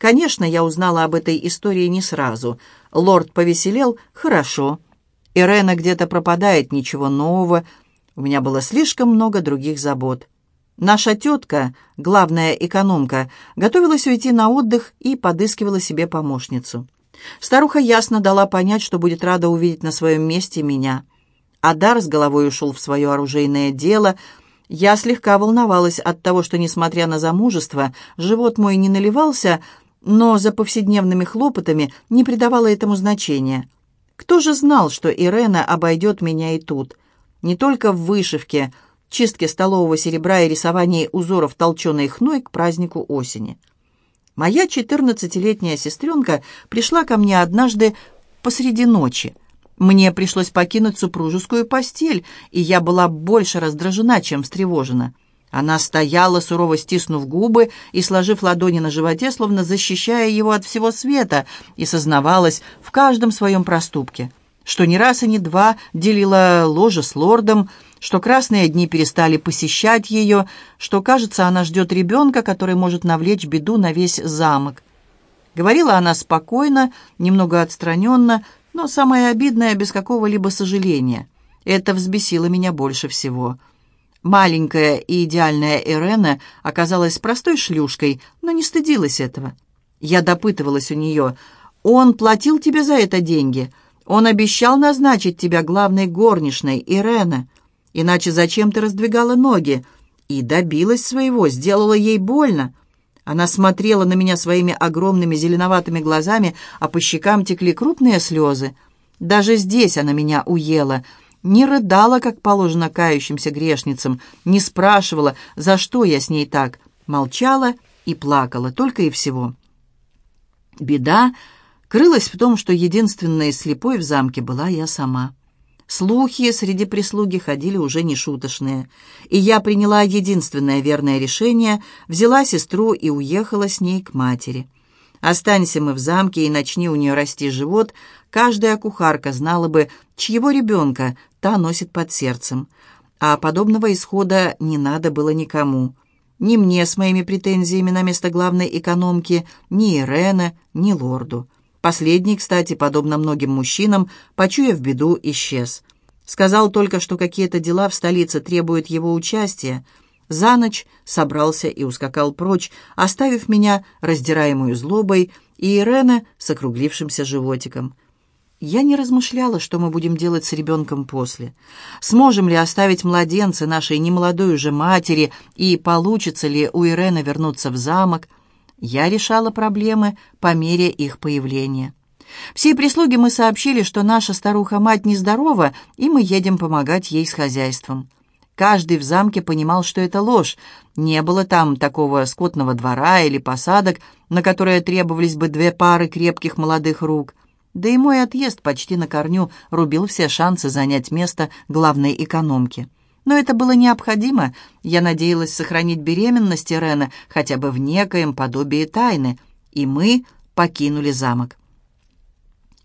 Конечно, я узнала об этой истории не сразу. Лорд повеселел — хорошо. Ирена где-то пропадает, ничего нового. У меня было слишком много других забот. Наша тетка, главная экономка, готовилась уйти на отдых и подыскивала себе помощницу. Старуха ясно дала понять, что будет рада увидеть на своем месте меня. Адар с головой ушел в свое оружейное дело. Я слегка волновалась от того, что, несмотря на замужество, живот мой не наливался, но за повседневными хлопотами не придавала этому значения. Кто же знал, что Ирена обойдет меня и тут? Не только в вышивке, чистке столового серебра и рисовании узоров толченой хной к празднику осени. Моя четырнадцатилетняя сестренка пришла ко мне однажды посреди ночи. Мне пришлось покинуть супружескую постель, и я была больше раздражена, чем встревожена. Она стояла, сурово стиснув губы и сложив ладони на животе, словно защищая его от всего света, и сознавалась в каждом своем проступке, что ни раз и ни два делила ложе с лордом, что красные дни перестали посещать ее, что, кажется, она ждет ребенка, который может навлечь беду на весь замок. Говорила она спокойно, немного отстраненно, но самое обидное, без какого-либо сожаления. Это взбесило меня больше всего. Маленькая и идеальная Ирена оказалась простой шлюшкой, но не стыдилась этого. Я допытывалась у нее, «Он платил тебе за это деньги? Он обещал назначить тебя главной горничной, Ирена?» Иначе зачем ты раздвигала ноги? И добилась своего, сделала ей больно. Она смотрела на меня своими огромными зеленоватыми глазами, а по щекам текли крупные слезы. Даже здесь она меня уела. Не рыдала, как положено кающимся грешницам, не спрашивала, за что я с ней так. Молчала и плакала, только и всего. Беда крылась в том, что единственной слепой в замке была я сама. Слухи среди прислуги ходили уже нешуточные. И я приняла единственное верное решение, взяла сестру и уехала с ней к матери. Останься мы в замке и начни у нее расти живот, каждая кухарка знала бы, чьего ребенка та носит под сердцем. А подобного исхода не надо было никому. Ни мне с моими претензиями на место главной экономки, ни Ирена, ни лорду. Последний, кстати, подобно многим мужчинам, почуяв беду, исчез. Сказал только, что какие-то дела в столице требуют его участия. За ночь собрался и ускакал прочь, оставив меня раздираемую злобой и Ирена с округлившимся животиком. Я не размышляла, что мы будем делать с ребенком после. Сможем ли оставить младенца нашей немолодой уже матери, и получится ли у Ирены вернуться в замок – я решала проблемы по мере их появления. Всей прислуге мы сообщили, что наша старуха-мать нездорова, и мы едем помогать ей с хозяйством. Каждый в замке понимал, что это ложь. Не было там такого скотного двора или посадок, на которые требовались бы две пары крепких молодых рук. Да и мой отъезд почти на корню рубил все шансы занять место главной экономки. Но это было необходимо. Я надеялась сохранить беременность Ирена хотя бы в некоем подобии тайны, и мы покинули замок.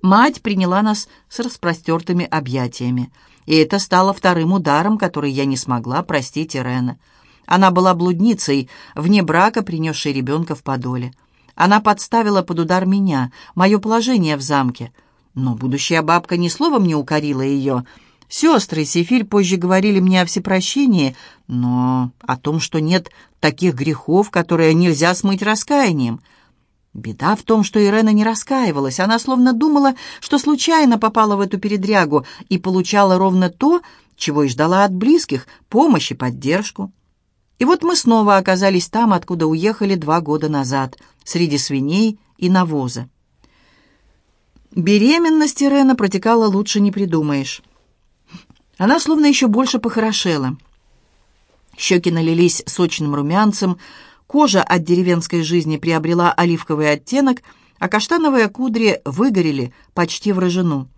Мать приняла нас с распростертыми объятиями, и это стало вторым ударом, который я не смогла простить Ирена. Она была блудницей, вне брака принесшей ребенка в подоле. Она подставила под удар меня, мое положение в замке. Но будущая бабка ни словом не укорила ее — Сестры Сефиль позже говорили мне о всепрощении, но о том, что нет таких грехов, которые нельзя смыть раскаянием. Беда в том, что Ирена не раскаивалась. Она словно думала, что случайно попала в эту передрягу и получала ровно то, чего и ждала от близких — помощь и поддержку. И вот мы снова оказались там, откуда уехали два года назад, среди свиней и навоза. Беременность Ирена протекала лучше не придумаешь. Она словно еще больше похорошела. Щеки налились сочным румянцем, кожа от деревенской жизни приобрела оливковый оттенок, а каштановые кудри выгорели почти в рыжину.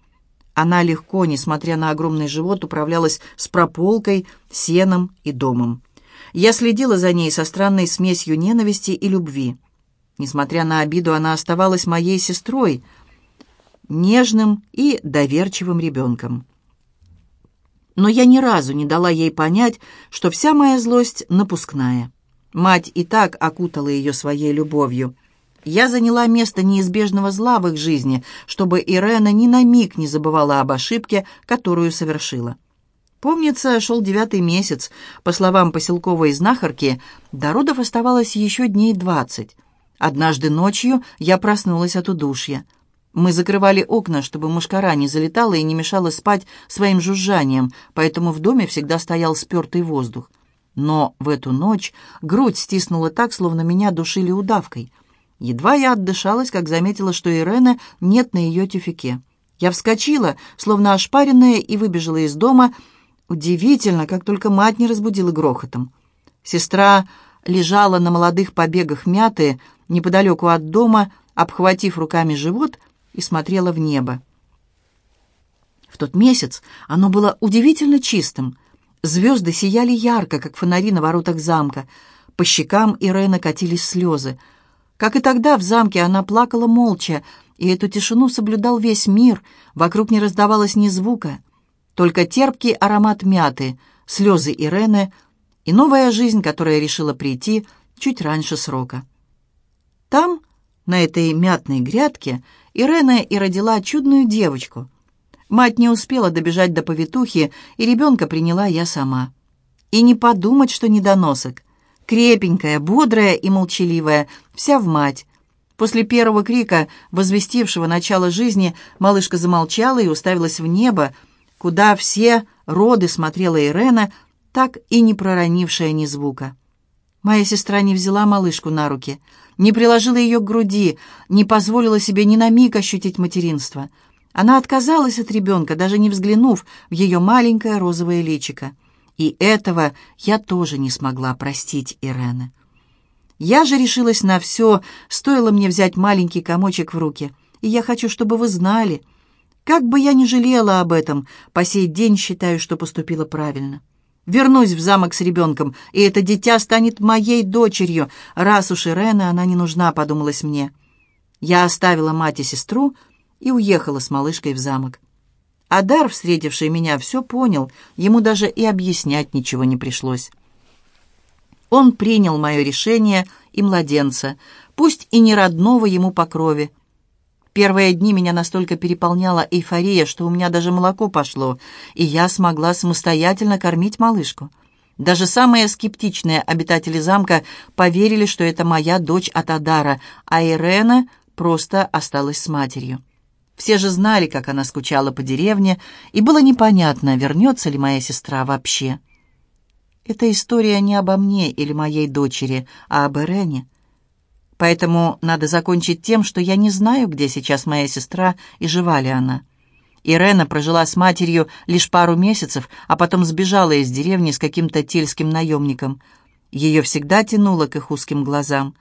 Она легко, несмотря на огромный живот, управлялась с прополкой, сеном и домом. Я следила за ней со странной смесью ненависти и любви. Несмотря на обиду, она оставалась моей сестрой, нежным и доверчивым ребенком но я ни разу не дала ей понять, что вся моя злость напускная. Мать и так окутала ее своей любовью. Я заняла место неизбежного зла в их жизни, чтобы Ирена ни на миг не забывала об ошибке, которую совершила. Помнится, шел девятый месяц. По словам поселковой знахарки, до родов оставалось еще дней двадцать. Однажды ночью я проснулась от удушья. Мы закрывали окна, чтобы мушкара не залетала и не мешала спать своим жужжанием, поэтому в доме всегда стоял спертый воздух. Но в эту ночь грудь стиснула так, словно меня душили удавкой — Едва я отдышалась, как заметила, что Ирена нет на ее тюфике. Я вскочила, словно ошпаренная, и выбежала из дома. Удивительно, как только мать не разбудила грохотом. Сестра лежала на молодых побегах мяты неподалеку от дома, обхватив руками живот, и смотрела в небо. В тот месяц оно было удивительно чистым. Звезды сияли ярко, как фонари на воротах замка. По щекам Ирены катились слезы — как и тогда в замке она плакала молча, и эту тишину соблюдал весь мир, вокруг не раздавалось ни звука, только терпкий аромат мяты, слезы Ирены и новая жизнь, которая решила прийти чуть раньше срока. Там, на этой мятной грядке, Ирена и родила чудную девочку. Мать не успела добежать до повитухи, и ребенка приняла я сама. И не подумать, что недоносок крепенькая, бодрая и молчаливая, вся в мать. После первого крика, возвестившего начало жизни, малышка замолчала и уставилась в небо, куда все роды смотрела Ирена, так и не проронившая ни звука. Моя сестра не взяла малышку на руки, не приложила ее к груди, не позволила себе ни на миг ощутить материнство. Она отказалась от ребенка, даже не взглянув в ее маленькое розовое личико. И этого я тоже не смогла простить Ирены. Я же решилась на все, стоило мне взять маленький комочек в руки. И я хочу, чтобы вы знали. Как бы я ни жалела об этом, по сей день считаю, что поступила правильно. Вернусь в замок с ребенком, и это дитя станет моей дочерью. Раз уж Ирена она не нужна, подумалось мне. Я оставила мать и сестру и уехала с малышкой в замок. Адар, встретивший меня, все понял, ему даже и объяснять ничего не пришлось. Он принял мое решение и младенца, пусть и не родного ему по крови. Первые дни меня настолько переполняла эйфория, что у меня даже молоко пошло, и я смогла самостоятельно кормить малышку. Даже самые скептичные обитатели замка поверили, что это моя дочь от Адара, а Ирена просто осталась с матерью. Все же знали, как она скучала по деревне, и было непонятно, вернется ли моя сестра вообще. Эта история не обо мне или моей дочери, а об Ирене. Поэтому надо закончить тем, что я не знаю, где сейчас моя сестра и жива ли она. Ирена прожила с матерью лишь пару месяцев, а потом сбежала из деревни с каким-то тельским наемником. Ее всегда тянуло к их узким глазам.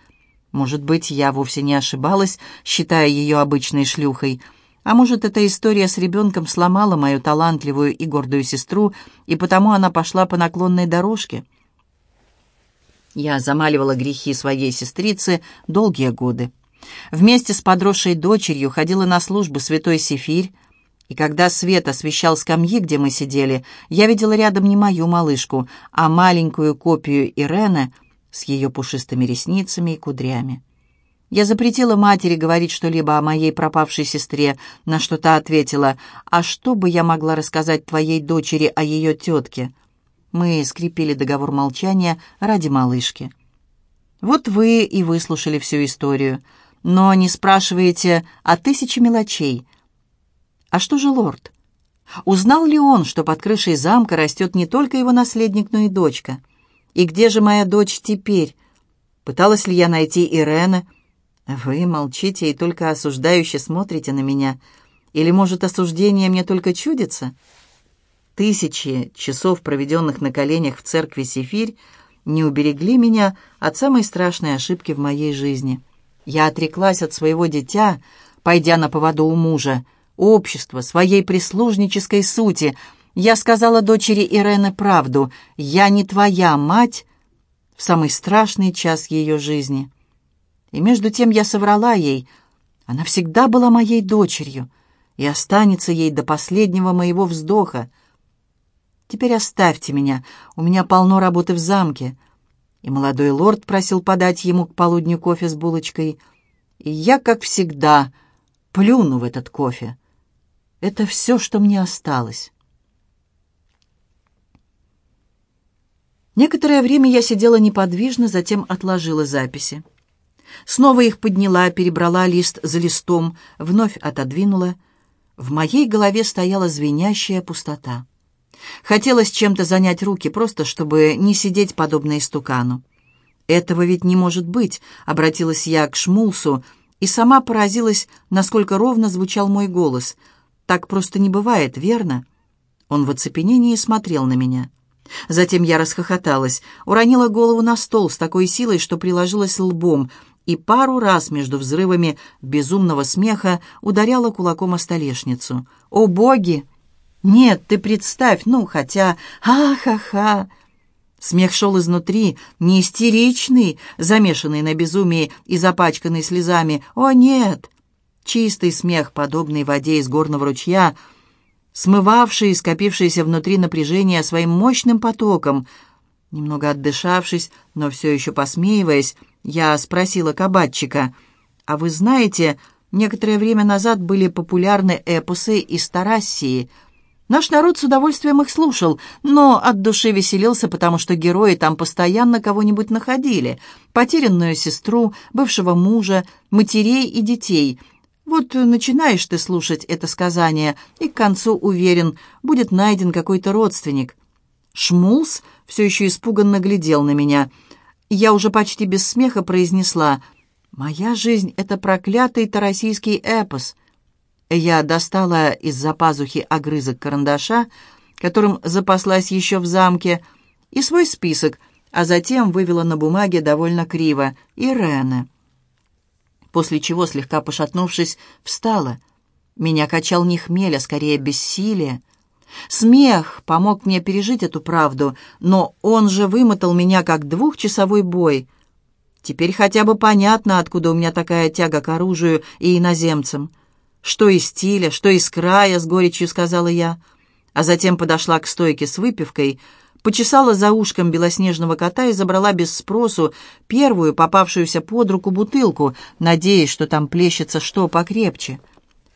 Может быть, я вовсе не ошибалась, считая ее обычной шлюхой — а может, эта история с ребенком сломала мою талантливую и гордую сестру, и потому она пошла по наклонной дорожке? Я замаливала грехи своей сестрицы долгие годы. Вместе с подросшей дочерью ходила на службу святой Сефирь, и когда свет освещал скамьи, где мы сидели, я видела рядом не мою малышку, а маленькую копию Ирены с ее пушистыми ресницами и кудрями. Я запретила матери говорить что-либо о моей пропавшей сестре, на что та ответила, «А что бы я могла рассказать твоей дочери о ее тетке?» Мы скрепили договор молчания ради малышки. Вот вы и выслушали всю историю, но не спрашиваете о тысяче мелочей. А что же лорд? Узнал ли он, что под крышей замка растет не только его наследник, но и дочка? И где же моя дочь теперь? Пыталась ли я найти Ирена? Вы молчите и только осуждающе смотрите на меня. Или, может, осуждение мне только чудится? Тысячи часов, проведенных на коленях в церкви Сефирь, не уберегли меня от самой страшной ошибки в моей жизни. Я отреклась от своего дитя, пойдя на поводу у мужа, общества, своей прислужнической сути. Я сказала дочери Ирены правду. «Я не твоя мать» в самый страшный час ее жизни. И между тем я соврала ей. Она всегда была моей дочерью и останется ей до последнего моего вздоха. Теперь оставьте меня, у меня полно работы в замке. И молодой лорд просил подать ему к полудню кофе с булочкой. И я, как всегда, плюну в этот кофе. Это все, что мне осталось. Некоторое время я сидела неподвижно, затем отложила записи. Снова их подняла, перебрала лист за листом, вновь отодвинула. В моей голове стояла звенящая пустота. Хотелось чем-то занять руки, просто чтобы не сидеть подобно истукану. «Этого ведь не может быть», — обратилась я к Шмулсу, и сама поразилась, насколько ровно звучал мой голос. «Так просто не бывает, верно?» Он в оцепенении смотрел на меня. Затем я расхохоталась, уронила голову на стол с такой силой, что приложилась лбом, и пару раз между взрывами безумного смеха ударяла кулаком о столешницу. «О, боги! Нет, ты представь, ну, хотя... Ха-ха-ха!» Смех шел изнутри, не истеричный, замешанный на безумии и запачканный слезами. «О, нет!» Чистый смех, подобный воде из горного ручья — смывавший скопившееся внутри напряжение своим мощным потоком. Немного отдышавшись, но все еще посмеиваясь, я спросила кабачика, «А вы знаете, некоторое время назад были популярны эпосы из Тарассии. Наш народ с удовольствием их слушал, но от души веселился, потому что герои там постоянно кого-нибудь находили. Потерянную сестру, бывшего мужа, матерей и детей — вот начинаешь ты слушать это сказание, и к концу, уверен, будет найден какой-то родственник. Шмулс все еще испуганно глядел на меня. Я уже почти без смеха произнесла «Моя жизнь — это проклятый тарасийский эпос». Я достала из-за пазухи огрызок карандаша, которым запаслась еще в замке, и свой список, а затем вывела на бумаге довольно криво «Ирена» после чего, слегка пошатнувшись, встала. Меня качал не хмель, а скорее бессилие. Смех помог мне пережить эту правду, но он же вымотал меня, как двухчасовой бой. Теперь хотя бы понятно, откуда у меня такая тяга к оружию и иноземцам. Что из стиля, что из края, с горечью сказала я. А затем подошла к стойке с выпивкой — почесала за ушком белоснежного кота и забрала без спросу первую попавшуюся под руку бутылку, надеясь, что там плещется что покрепче.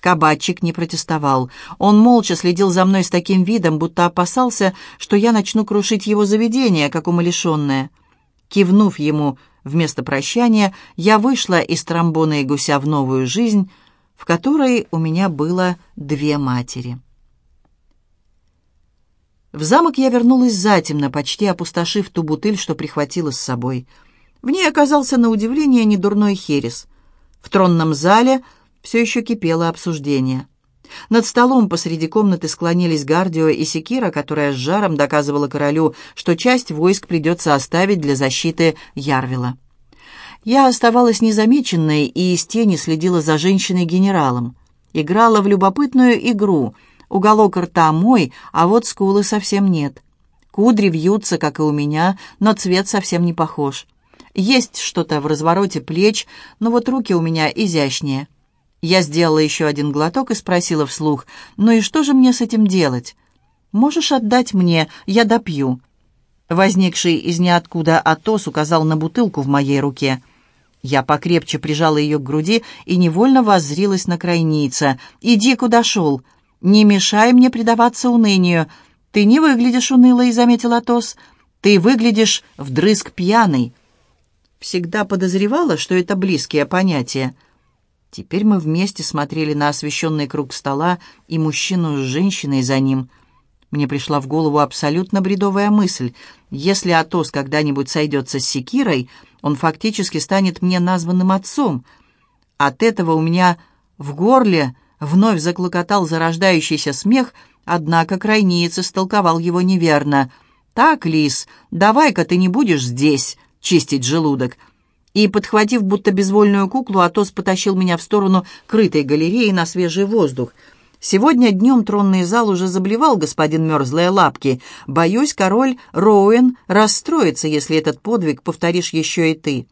Кабачик не протестовал. Он молча следил за мной с таким видом, будто опасался, что я начну крушить его заведение, как умалишенное. Кивнув ему вместо прощания, я вышла из тромбона и гуся в новую жизнь, в которой у меня было две матери. В замок я вернулась затемно, почти опустошив ту бутыль, что прихватила с собой. В ней оказался на удивление недурной херес. В тронном зале все еще кипело обсуждение. Над столом посреди комнаты склонились Гардио и Секира, которая с жаром доказывала королю, что часть войск придется оставить для защиты Ярвила. Я оставалась незамеченной и из тени следила за женщиной-генералом. Играла в любопытную игру — Уголок рта мой, а вот скулы совсем нет. Кудри вьются, как и у меня, но цвет совсем не похож. Есть что-то в развороте плеч, но вот руки у меня изящнее. Я сделала еще один глоток и спросила вслух, «Ну и что же мне с этим делать?» «Можешь отдать мне, я допью». Возникший из ниоткуда Атос указал на бутылку в моей руке. Я покрепче прижала ее к груди и невольно воззрилась на крайница. «Иди, куда шел!» «Не мешай мне предаваться унынию. Ты не выглядишь унылой», — заметил Атос. «Ты выглядишь вдрызг пьяный». Всегда подозревала, что это близкие понятия. Теперь мы вместе смотрели на освещенный круг стола и мужчину с женщиной за ним. Мне пришла в голову абсолютно бредовая мысль. Если Атос когда-нибудь сойдется с Секирой, он фактически станет мне названным отцом. От этого у меня в горле Вновь заклокотал зарождающийся смех, однако крайниец истолковал его неверно. «Так, Лис, давай-ка ты не будешь здесь чистить желудок». И, подхватив будто безвольную куклу, Атос потащил меня в сторону крытой галереи на свежий воздух. Сегодня днем тронный зал уже заблевал господин Мерзлые лапки. Боюсь, король Роуэн расстроится, если этот подвиг повторишь еще и ты.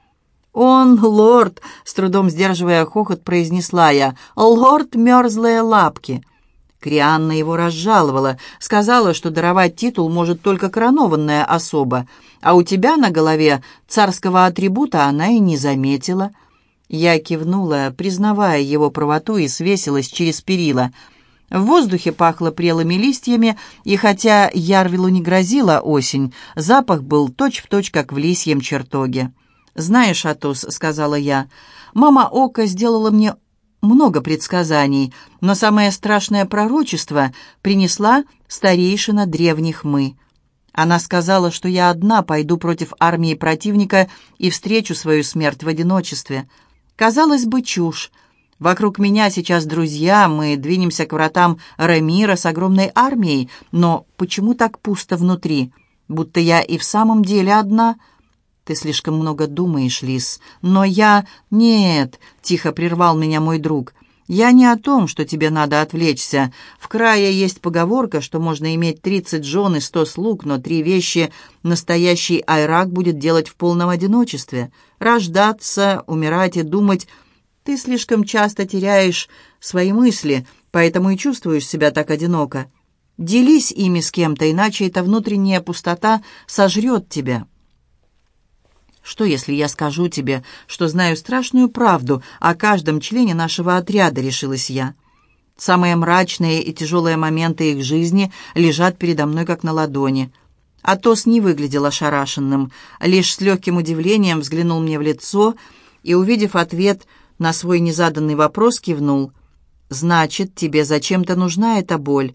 «Он лорд!» — с трудом сдерживая хохот, произнесла я. «Лорд мерзлые лапки!» Крианна его разжаловала, сказала, что даровать титул может только коронованная особа, а у тебя на голове царского атрибута она и не заметила. Я кивнула, признавая его правоту, и свесилась через перила. В воздухе пахло прелыми листьями, и хотя Ярвилу не грозила осень, запах был точь-в-точь, точь, как в лисьем чертоге. «Знаешь, Атос», — сказала я, — «мама Ока сделала мне много предсказаний, но самое страшное пророчество принесла старейшина древних мы. Она сказала, что я одна пойду против армии противника и встречу свою смерть в одиночестве. Казалось бы, чушь. Вокруг меня сейчас друзья, мы двинемся к вратам Рамира с огромной армией, но почему так пусто внутри? Будто я и в самом деле одна — «Ты слишком много думаешь, Лис. Но я...» «Нет», — тихо прервал меня мой друг. «Я не о том, что тебе надо отвлечься. В крае есть поговорка, что можно иметь тридцать жен и сто слуг, но три вещи настоящий айрак будет делать в полном одиночестве. Рождаться, умирать и думать. Ты слишком часто теряешь свои мысли, поэтому и чувствуешь себя так одиноко. Делись ими с кем-то, иначе эта внутренняя пустота сожрет тебя». Что, если я скажу тебе, что знаю страшную правду о каждом члене нашего отряда, решилась я. Самые мрачные и тяжелые моменты их жизни лежат передо мной как на ладони. Атос не выглядел ошарашенным, лишь с легким удивлением взглянул мне в лицо и, увидев ответ на свой незаданный вопрос, кивнул. «Значит, тебе зачем-то нужна эта боль.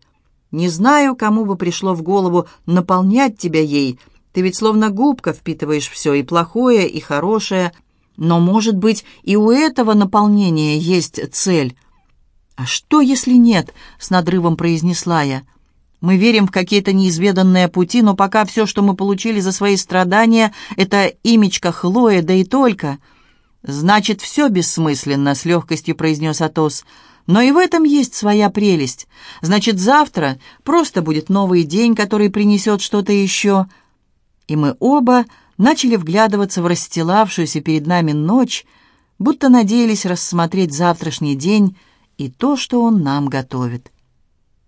Не знаю, кому бы пришло в голову наполнять тебя ей», ты ведь словно губка впитываешь все, и плохое, и хорошее. Но, может быть, и у этого наполнения есть цель. «А что, если нет?» — с надрывом произнесла я. «Мы верим в какие-то неизведанные пути, но пока все, что мы получили за свои страдания, это имечко Хлоя, да и только». «Значит, все бессмысленно», — с легкостью произнес Атос. «Но и в этом есть своя прелесть. Значит, завтра просто будет новый день, который принесет что-то еще» и мы оба начали вглядываться в расстилавшуюся перед нами ночь, будто надеялись рассмотреть завтрашний день и то, что он нам готовит.